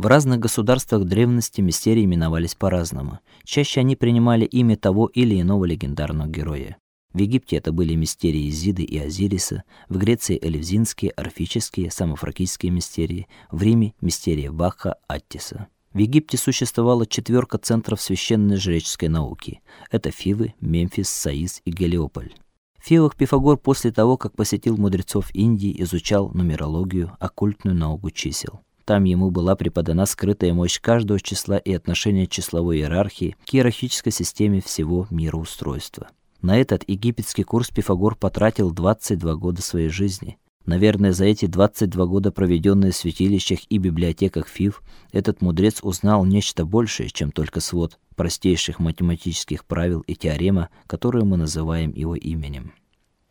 В разных государствах древности мистерии именовались по-разному. Чаще они принимали имя того или иного легендарного героя. В Египте это были мистерии Изиды и Азириса, в Греции элевзинские, орфические, самофракийские мистерии, в Риме мистерия Баха, Аттиса. В Египте существовала четверка центров священной жреческой науки. Это Фивы, Мемфис, Саис и Гелиополь. В Фивах Пифагор после того, как посетил мудрецов Индии, изучал нумерологию, оккультную науку чисел. Там ему была преподана скрытая мощь каждого числа и отношение числовой иерархии к иерархической системе всего мироустройства. На этот египетский курс Пифагор потратил 22 года своей жизни. Наверное, за эти 22 года, проведенные в святилищах и библиотеках Фив, этот мудрец узнал нечто большее, чем только свод простейших математических правил и теорема, которые мы называем его именем.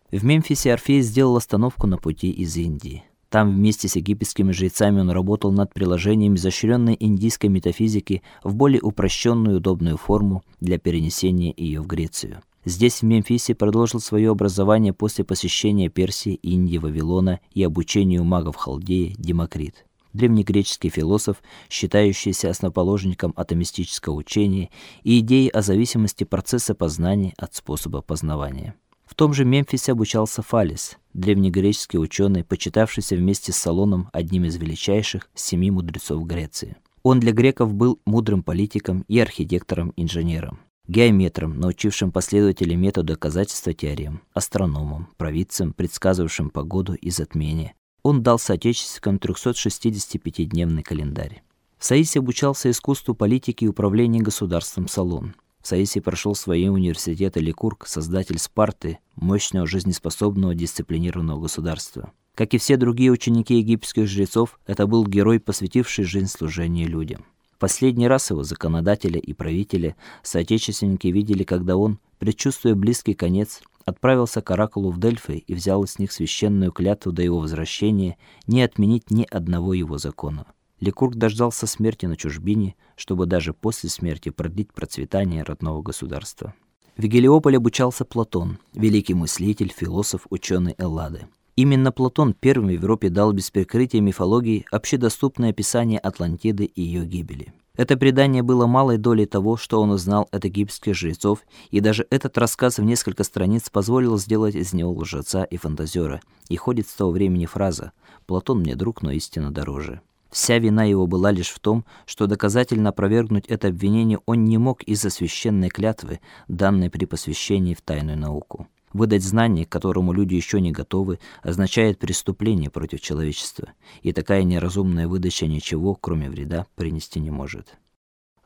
В Мемфисе Орфей сделал остановку на пути из Индии. Там вместе с египетскими жрецами он работал над приложением изощренной индийской метафизики в более упрощенную и удобную форму для перенесения ее в Грецию. Здесь в Мемфисе продолжил свое образование после посещения Персии, Индии, Вавилона и обучению магов Халдеи Демокрит. Древнегреческий философ, считающийся основоположником атомистического учения и идеи о зависимости процесса познания от способа познавания. Том же Мемфисе обучался Фалес, древнегреческий ученый, почитавшийся вместе с Солоном одним из величайших семи мудрецов Греции. Он для греков был мудрым политиком и архитектором-инженером геометром, научившим последователей метода доказательства теорем, астрономом, провидцем, предсказывавшим погоду и затмение. Он дал соотечественникам 365-дневный календарь. В Саисе обучался искусству политики и управления государством Салон. В Саисе прошел свои университеты Ликург, создатель Спарты, мощного жизнеспособного дисциплинированного государства. Как и все другие ученики египетских жрецов, это был герой, посвятивший жизнь служению людям. Последний раз его законодателя и правителя соотечественники видели, когда он, предчувствуя близкий конец, отправился к оракулу в Дельфы и взял с них священную клятву до его возвращения не отменить ни одного его закона. Ликург дождался смерти на чужбине, чтобы даже после смерти продлить процветание родного государства. В Гелиополе обучался Платон, великий мыслитель, философ, ученый Эллады. Именно Платон первым в Европе дал без прикрытия мифологии общедоступное описание Атлантиды и ее гибели. Это предание было малой долей того, что он узнал от египетских жрецов, и даже этот рассказ в несколько страниц позволил сделать из него лжеца и фантазера. И ходит с того времени фраза: "Платон мне друг, но истина дороже". Вся вина его была лишь в том, что доказательно опровергнуть это обвинение он не мог из-за священной клятвы, данной при посвящении в тайную науку. Выдать знание, к которому люди еще не готовы, означает преступление против человечества, и такая неразумная выдача ничего, кроме вреда, принести не может.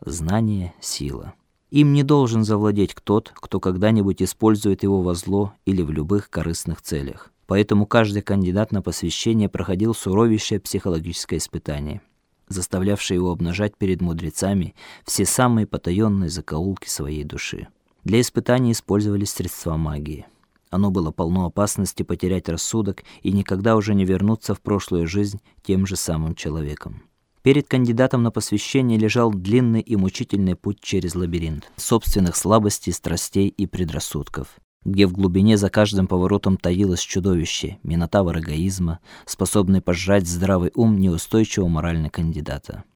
Знание сила. Им не должен завладеть тот, кто когда-нибудь использует его во зло или в любых корыстных целях. Поэтому каждый кандидат на посвящение проходил суровейшее психологическое испытание, заставлявшее его обнажать перед мудрецами все самые потаенные закоулки своей души. Для испытаний использовались средства магии. Оно было полно опасности потерять рассудок и никогда уже не вернуться в прошлую жизнь тем же самым человеком. Перед кандидатом на посвящение лежал длинный и мучительный путь через лабиринт собственных слабостей, страстей и предрассудков, где в глубине за каждым поворотом таилось чудовище, минотавр эгоизма, способный пожрать здравый ум неустойчивого морального кандидата.